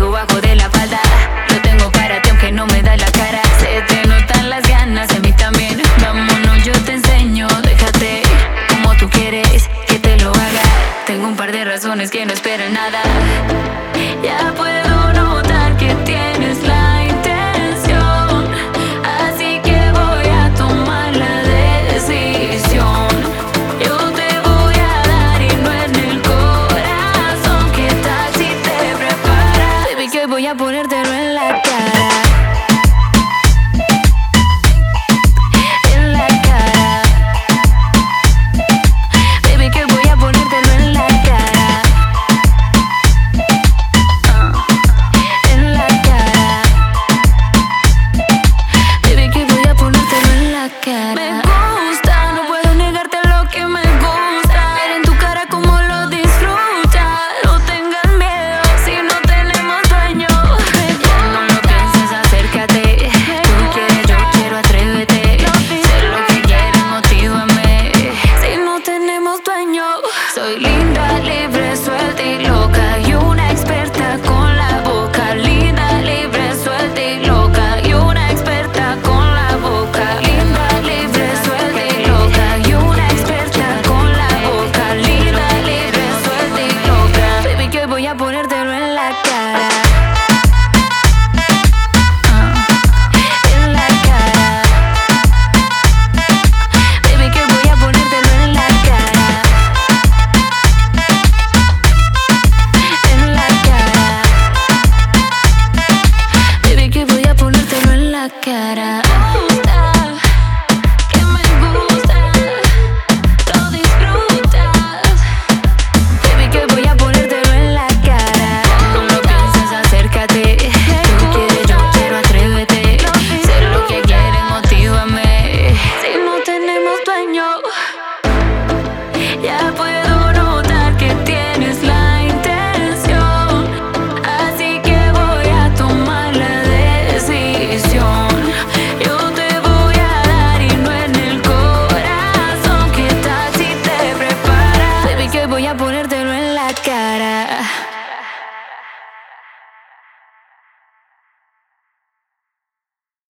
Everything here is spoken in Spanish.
traigo bajo de la falda. Yo tengo karate aunque no me da la cara. Se te notan las ganas en mí también. Vámonos, yo te enseño, déjate como tú quieres que te lo haga. Tengo un par de razones que no esperan nada. Ya puedo. completely cara.